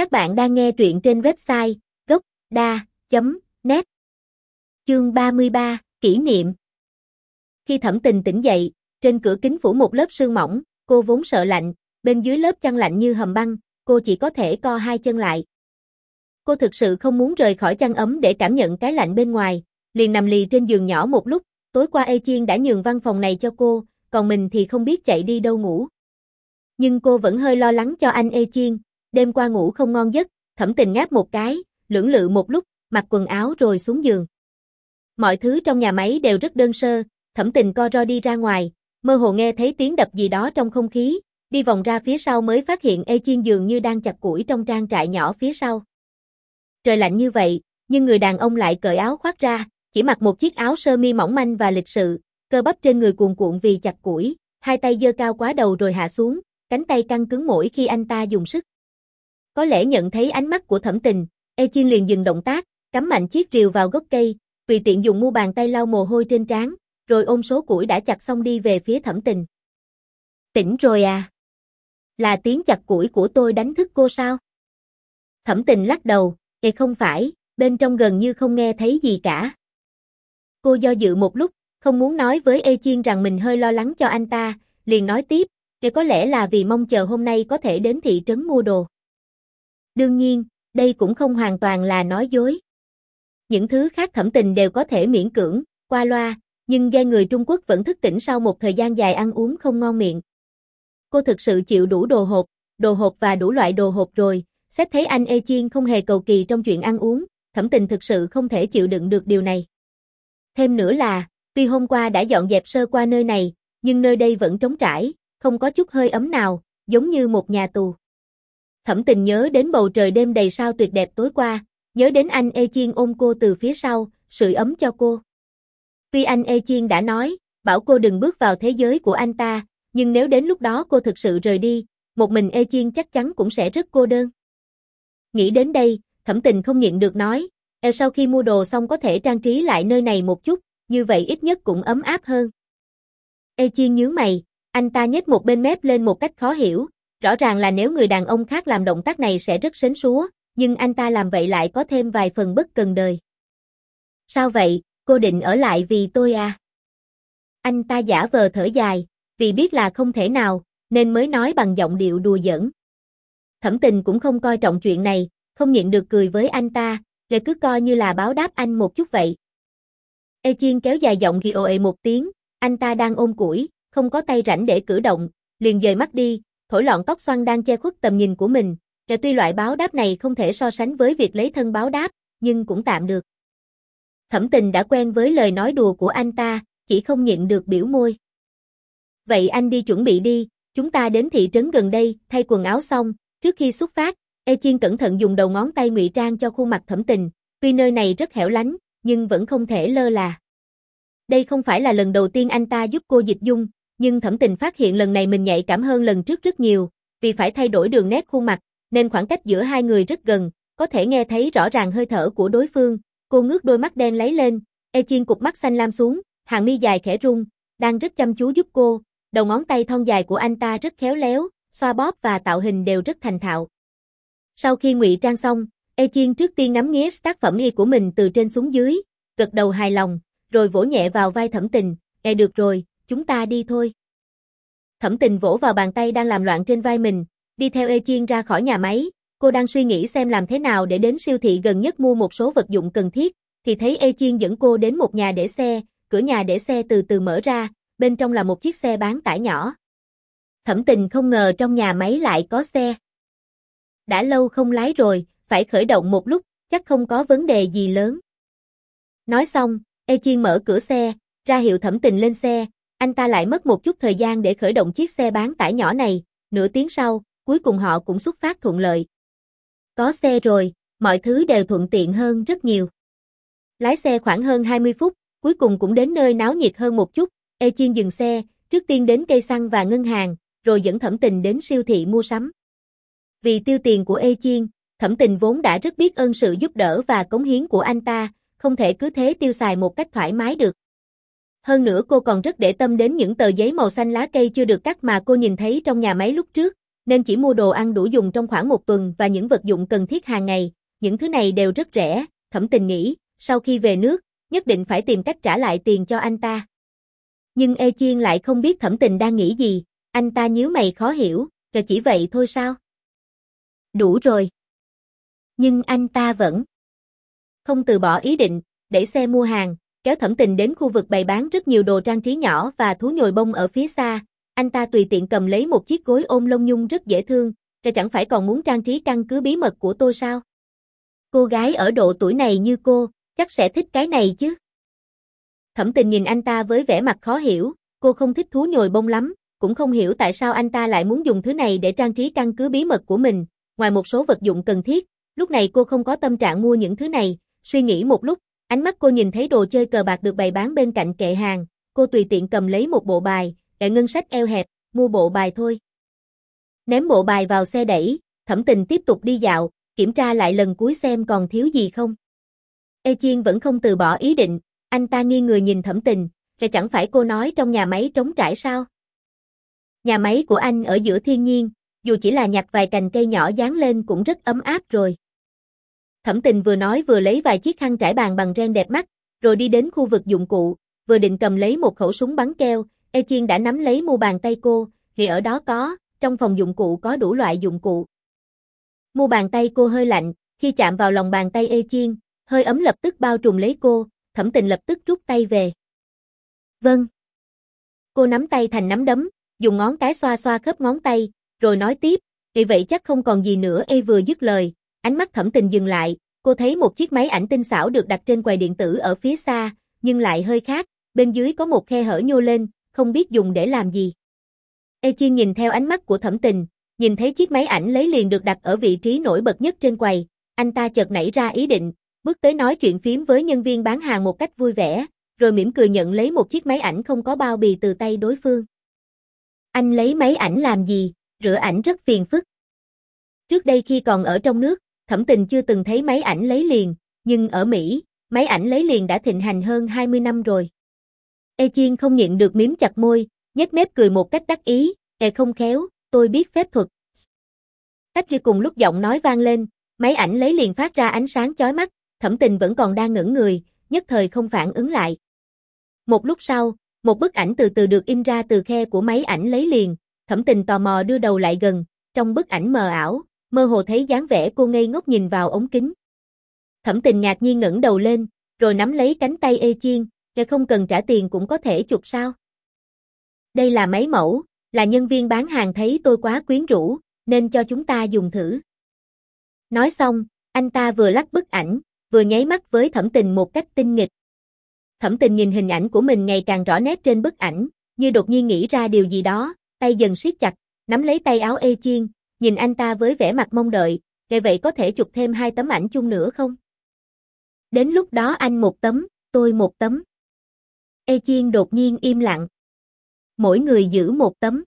Các bạn đang nghe truyện trên website gốc.da.net Chương 33, Kỷ niệm Khi thẩm tình tỉnh dậy, trên cửa kính phủ một lớp sương mỏng, cô vốn sợ lạnh, bên dưới lớp chăn lạnh như hầm băng, cô chỉ có thể co hai chân lại. Cô thực sự không muốn rời khỏi chăn ấm để cảm nhận cái lạnh bên ngoài, liền nằm lì trên giường nhỏ một lúc, tối qua A Chiên đã nhường văn phòng này cho cô, còn mình thì không biết chạy đi đâu ngủ. Nhưng cô vẫn hơi lo lắng cho anh A Chiên, đêm qua ngủ không ngon giấc, thẩm tình ngáp một cái, lưỡng lự một lúc, mặc quần áo rồi xuống giường. Mọi thứ trong nhà máy đều rất đơn sơ, thẩm tình co ro đi ra ngoài, mơ hồ nghe thấy tiếng đập gì đó trong không khí, đi vòng ra phía sau mới phát hiện Ê Chiên dường như đang chặt củi trong trang trại nhỏ phía sau. Trời lạnh như vậy, nhưng người đàn ông lại cởi áo khoác ra, chỉ mặc một chiếc áo sơ mi mỏng manh và lịch sự, cơ bắp trên người cuồn cuộn vì chặt củi, hai tay giơ cao quá đầu rồi hạ xuống, cánh tay căng cứng mỗi khi anh ta dùng sức. Có lẽ nhận thấy ánh mắt của thẩm tình, e Chiên liền dừng động tác, cắm mạnh chiếc rìu vào gốc cây, vì tiện dùng mu bàn tay lau mồ hôi trên trán, rồi ôm số củi đã chặt xong đi về phía thẩm tình. Tỉnh rồi à? Là tiếng chặt củi của tôi đánh thức cô sao? Thẩm tình lắc đầu, E không phải, bên trong gần như không nghe thấy gì cả. Cô do dự một lúc, không muốn nói với e Chiên rằng mình hơi lo lắng cho anh ta, liền nói tiếp, Ê có lẽ là vì mong chờ hôm nay có thể đến thị trấn mua đồ. Đương nhiên, đây cũng không hoàn toàn là nói dối. Những thứ khác thẩm tình đều có thể miễn cưỡng, qua loa, nhưng ghe người Trung Quốc vẫn thức tỉnh sau một thời gian dài ăn uống không ngon miệng. Cô thực sự chịu đủ đồ hộp, đồ hộp và đủ loại đồ hộp rồi, xét thấy anh Ê Chiên không hề cầu kỳ trong chuyện ăn uống, thẩm tình thực sự không thể chịu đựng được điều này. Thêm nữa là, tuy hôm qua đã dọn dẹp sơ qua nơi này, nhưng nơi đây vẫn trống trải, không có chút hơi ấm nào, giống như một nhà tù. Thẩm tình nhớ đến bầu trời đêm đầy sao tuyệt đẹp tối qua, nhớ đến anh Ê Chiên ôm cô từ phía sau, sưởi ấm cho cô. Tuy anh Ê Chiên đã nói, bảo cô đừng bước vào thế giới của anh ta, nhưng nếu đến lúc đó cô thực sự rời đi, một mình Ê Chiên chắc chắn cũng sẽ rất cô đơn. Nghĩ đến đây, thẩm tình không nhịn được nói, e sau khi mua đồ xong có thể trang trí lại nơi này một chút, như vậy ít nhất cũng ấm áp hơn. Ê Chiên nhướng mày, anh ta nhếch một bên mép lên một cách khó hiểu, rõ ràng là nếu người đàn ông khác làm động tác này sẽ rất sến súa, nhưng anh ta làm vậy lại có thêm vài phần bất cần đời. Sao vậy, cô định ở lại vì tôi à? Anh ta giả vờ thở dài, vì biết là không thể nào, nên mới nói bằng giọng điệu đùa giỡn. Thẩm tình cũng không coi trọng chuyện này, không nhịn được cười với anh ta, để cứ coi như là báo đáp anh một chút vậy. Ê Chiên kéo dài giọng ghi ồ ệ một tiếng, anh ta đang ôm củi, không có tay rảnh để cử động, liền dời mắt đi, thổi lọn tóc xoăn đang che khuất tầm nhìn của mình, kể tuy loại báo đáp này không thể so sánh với việc lấy thân báo đáp, nhưng cũng tạm được. Thẩm tình đã quen với lời nói đùa của anh ta, chỉ không nhịn được biểu môi. Vậy anh đi chuẩn bị đi, chúng ta đến thị trấn gần đây, thay quần áo xong, trước khi xuất phát, e Chiên cẩn thận dùng đầu ngón tay ngụy trang cho khuôn mặt thẩm tình, tuy nơi này rất hẻo lánh, nhưng vẫn không thể lơ là. Đây không phải là lần đầu tiên anh ta giúp cô dịch dung, nhưng thẩm tình phát hiện lần này mình nhạy cảm hơn lần trước rất nhiều, vì phải thay đổi đường nét khuôn mặt, nên khoảng cách giữa hai người rất gần, có thể nghe thấy rõ ràng hơi thở của đối phương, cô ngước đôi mắt đen lấy lên, e chiên cục mắt xanh lam xuống, hàng mi dài khẽ rung, đang rất chăm chú giúp cô, đầu ngón tay thon dài của anh ta rất khéo léo, xoa bóp và tạo hình đều rất thành thạo. Sau khi ngụy trang xong, E Chiên trước tiên ngắm nghía tác phẩm y của mình từ trên xuống dưới, gật đầu hài lòng, rồi vỗ nhẹ vào vai thẩm tình, e được rồi, chúng ta đi thôi. Thẩm tình vỗ vào bàn tay đang làm loạn trên vai mình, đi theo Ê Chiên ra khỏi nhà máy, cô đang suy nghĩ xem làm thế nào để đến siêu thị gần nhất mua một số vật dụng cần thiết, thì thấy Ê Chiên dẫn cô đến một nhà để xe, cửa nhà để xe từ từ mở ra, bên trong là một chiếc xe bán tải nhỏ. Thẩm tình không ngờ trong nhà máy lại có xe. Đã lâu không lái rồi, phải khởi động một lúc, chắc không có vấn đề gì lớn. Nói xong, Ê Chiên mở cửa xe, ra hiệu thẩm tình lên xe, anh ta lại mất một chút thời gian để khởi động chiếc xe bán tải nhỏ này, nửa tiếng sau, cuối cùng họ cũng xuất phát thuận lợi. Có xe rồi, mọi thứ đều thuận tiện hơn rất nhiều. Lái xe khoảng hơn 20 phút, cuối cùng cũng đến nơi náo nhiệt hơn một chút, Ê Chiên dừng xe, trước tiên đến cây xăng và ngân hàng, rồi dẫn thẩm tình đến siêu thị mua sắm. Vì tiêu tiền của Ê Chiên, thẩm tình vốn đã rất biết ơn sự giúp đỡ và cống hiến của anh ta, không thể cứ thế tiêu xài một cách thoải mái được. Hơn nữa cô còn rất để tâm đến những tờ giấy màu xanh lá cây chưa được cắt mà cô nhìn thấy trong nhà máy lúc trước, nên chỉ mua đồ ăn đủ dùng trong khoảng một tuần và những vật dụng cần thiết hàng ngày, những thứ này đều rất rẻ, thẩm tình nghĩ, sau khi về nước, nhất định phải tìm cách trả lại tiền cho anh ta. Nhưng Ê Chiên lại không biết thẩm tình đang nghĩ gì, anh ta nhíu mày khó hiểu, là chỉ vậy thôi sao? Đủ rồi. Nhưng anh ta vẫn không từ bỏ ý định, để xe mua hàng, kéo thẩm tình đến khu vực bày bán rất nhiều đồ trang trí nhỏ và thú nhồi bông ở phía xa. Anh ta tùy tiện cầm lấy một chiếc gối ôm lông nhung rất dễ thương, rồi chẳng phải còn muốn trang trí căn cứ bí mật của tôi sao? Cô gái ở độ tuổi này như cô, chắc sẽ thích cái này chứ. Thẩm tình nhìn anh ta với vẻ mặt khó hiểu, cô không thích thú nhồi bông lắm, cũng không hiểu tại sao anh ta lại muốn dùng thứ này để trang trí căn cứ bí mật của mình, ngoài một số vật dụng cần thiết, lúc này cô không có tâm trạng mua những thứ này, suy nghĩ một lúc, ánh mắt cô nhìn thấy đồ chơi cờ bạc được bày bán bên cạnh kệ hàng, cô tùy tiện cầm lấy một bộ bài, kệ ngân sách eo hẹp, mua bộ bài thôi. Ném bộ bài vào xe đẩy, thẩm tình tiếp tục đi dạo, kiểm tra lại lần cuối xem còn thiếu gì không. Ê Chiên vẫn không từ bỏ ý định, anh ta nghi người nhìn thẩm tình, là chẳng phải cô nói trong nhà máy trống trải sao? Nhà máy của anh ở giữa thiên nhiên, dù chỉ là nhặt vài cành cây nhỏ dán lên cũng rất ấm áp rồi. Thẩm tình vừa nói vừa lấy vài chiếc khăn trải bàn bằng ren đẹp mắt, rồi đi đến khu vực dụng cụ, vừa định cầm lấy một khẩu súng bắn keo, E Chiên đã nắm lấy mu bàn tay cô, thì ở đó có, trong phòng dụng cụ có đủ loại dụng cụ. Mu bàn tay cô hơi lạnh, khi chạm vào lòng bàn tay E Chiên, hơi ấm lập tức bao trùm lấy cô, thẩm tình lập tức rút tay về. Vâng. Cô nắm tay thành nắm đấm, dùng ngón cái xoa xoa khớp ngón tay, rồi nói tiếp, vì vậy chắc không còn gì nữa E vừa dứt lời, ánh mắt thẩm tình dừng lại, cô thấy một chiếc máy ảnh tinh xảo được đặt trên quầy điện tử ở phía xa, nhưng lại hơi khác, bên dưới có một khe hở nhô lên, không biết dùng để làm gì. Ê Chiên nhìn theo ánh mắt của thẩm tình, nhìn thấy chiếc máy ảnh lấy liền được đặt ở vị trí nổi bật nhất trên quầy, anh ta chợt nảy ra ý định, bước tới nói chuyện phím với nhân viên bán hàng một cách vui vẻ, rồi mỉm cười nhận lấy một chiếc máy ảnh không có bao bì từ tay đối phương. Anh lấy máy ảnh làm gì, rửa ảnh rất phiền phức. Trước đây khi còn ở trong nước, thẩm tình chưa từng thấy máy ảnh lấy liền, nhưng ở Mỹ, máy ảnh lấy liền đã thịnh hành hơn 20 năm rồi. Ê Chiên không nhịn được miếm chặt môi, nhếch mép cười một cách đắc ý, Ê không khéo, tôi biết phép thuật. Tách ria cùng lúc giọng nói vang lên, máy ảnh lấy liền phát ra ánh sáng chói mắt, thẩm tình vẫn còn đang ngẩn người, nhất thời không phản ứng lại. Một lúc sau, một bức ảnh từ từ được in ra từ khe của máy ảnh lấy liền, thẩm tình tò mò đưa đầu lại gần, trong bức ảnh mờ ảo, mơ hồ thấy dáng vẻ cô ngây ngốc nhìn vào ống kính. Thẩm tình ngạc nhiên ngẩng đầu lên, rồi nắm lấy cánh tay ê chiên, để không cần trả tiền cũng có thể chụp sao. Đây là máy mẫu, là nhân viên bán hàng thấy tôi quá quyến rũ, nên cho chúng ta dùng thử. Nói xong, anh ta vừa lắc bức ảnh, vừa nháy mắt với thẩm tình một cách tinh nghịch. Thẩm tình nhìn hình ảnh của mình ngày càng rõ nét trên bức ảnh, như đột nhiên nghĩ ra điều gì đó, tay dần siết chặt, nắm lấy tay áo ê chiên, nhìn anh ta với vẻ mặt mong đợi, vậy vậy có thể chụp thêm hai tấm ảnh chung nữa không? Đến lúc đó anh một tấm, tôi một tấm. Ê chiên đột nhiên im lặng. Mỗi người giữ một tấm.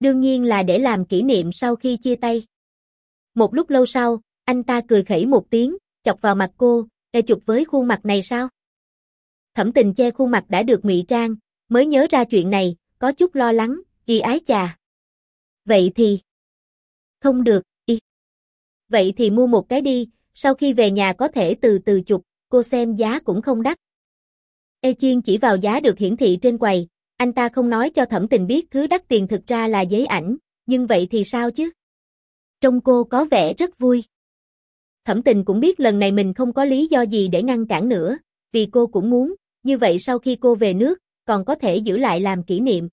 Đương nhiên là để làm kỷ niệm sau khi chia tay. Một lúc lâu sau, anh ta cười khẩy một tiếng, chọc vào mặt cô, "Ê chụp với khuôn mặt này sao? Thẩm tình che khuôn mặt đã được ngụy trang, mới nhớ ra chuyện này, có chút lo lắng, y ái chà. Vậy thì... Không được, y. Vậy thì mua một cái đi, sau khi về nhà có thể từ từ chụp, cô xem giá cũng không đắt. Ê Chiên chỉ vào giá được hiển thị trên quầy, anh ta không nói cho thẩm tình biết thứ đắt tiền thực ra là giấy ảnh, nhưng vậy thì sao chứ? Trông cô có vẻ rất vui. Thẩm tình cũng biết lần này mình không có lý do gì để ngăn cản nữa, vì cô cũng muốn, như vậy sau khi cô về nước, còn có thể giữ lại làm kỷ niệm.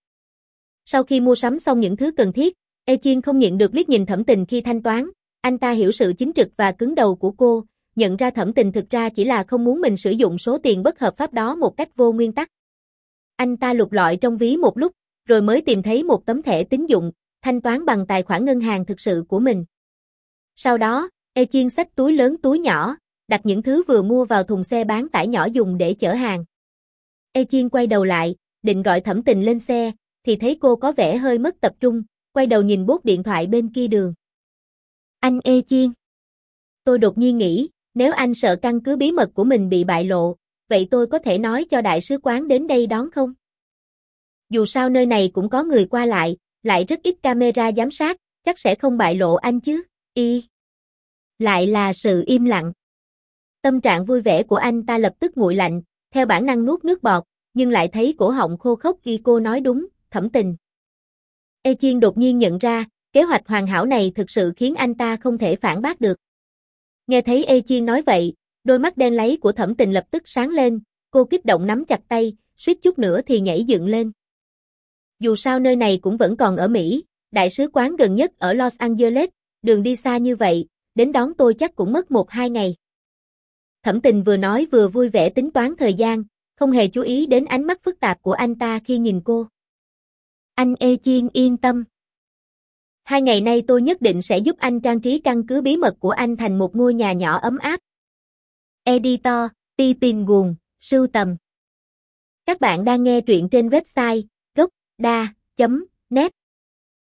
Sau khi mua sắm xong những thứ cần thiết, E Chiên không nhịn được liếc nhìn thẩm tình khi thanh toán, anh ta hiểu sự chính trực và cứng đầu của cô, nhận ra thẩm tình thực ra chỉ là không muốn mình sử dụng số tiền bất hợp pháp đó một cách vô nguyên tắc. Anh ta lục lọi trong ví một lúc, rồi mới tìm thấy một tấm thẻ tín dụng, thanh toán bằng tài khoản ngân hàng thực sự của mình. Sau đó, E Chiên xách túi lớn túi nhỏ, đặt những thứ vừa mua vào thùng xe bán tải nhỏ dùng để chở hàng. E Chiên quay đầu lại, định gọi thẩm tình lên xe, thì thấy cô có vẻ hơi mất tập trung, quay đầu nhìn bốt điện thoại bên kia đường. Anh E Chiên. Tôi đột nhiên nghĩ, nếu anh sợ căn cứ bí mật của mình bị bại lộ, vậy tôi có thể nói cho đại sứ quán đến đây đón không? Dù sao nơi này cũng có người qua lại, lại rất ít camera giám sát, chắc sẽ không bại lộ anh chứ, y. Lại là sự im lặng. Tâm trạng vui vẻ của anh ta lập tức nguội lạnh, theo bản năng nuốt nước bọt, nhưng lại thấy cổ họng khô khốc khi cô nói đúng, thẩm tình. E Chiên đột nhiên nhận ra, kế hoạch hoàn hảo này thực sự khiến anh ta không thể phản bác được. Nghe thấy E Chiên nói vậy, đôi mắt đen lấy của thẩm tình lập tức sáng lên, cô kích động nắm chặt tay, suýt chút nữa thì nhảy dựng lên. Dù sao nơi này cũng vẫn còn ở Mỹ, đại sứ quán gần nhất ở Los Angeles, đường đi xa như vậy, đến đón tôi chắc cũng mất một hai ngày. Thẩm tình vừa nói vừa vui vẻ tính toán thời gian, không hề chú ý đến ánh mắt phức tạp của anh ta khi nhìn cô. Anh Ê Chiên yên tâm. Hai ngày nay tôi nhất định sẽ giúp anh trang trí căn cứ bí mật của anh thành một ngôi nhà nhỏ ấm áp. Editor, Tipin Nguồn, Sưu Tầm Các bạn đang nghe truyện trên website gocda.net